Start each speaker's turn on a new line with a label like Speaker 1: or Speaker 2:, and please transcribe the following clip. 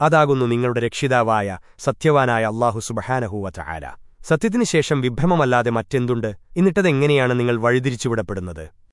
Speaker 1: അതാകുന്നു നിങ്ങളുടെ രക്ഷിതാവായ സത്യവാനായ അള്ളാഹു സുബഹാനഹൂവറ്റ ആല സത്യത്തിനു ശേഷം വിഭ്രമമല്ലാതെ മറ്റെന്തുണ്ട്? എന്നിട്ടതെങ്ങനെയാണ് നിങ്ങൾ വഴിതിരിച്ചുവിടപ്പെടുന്നത്?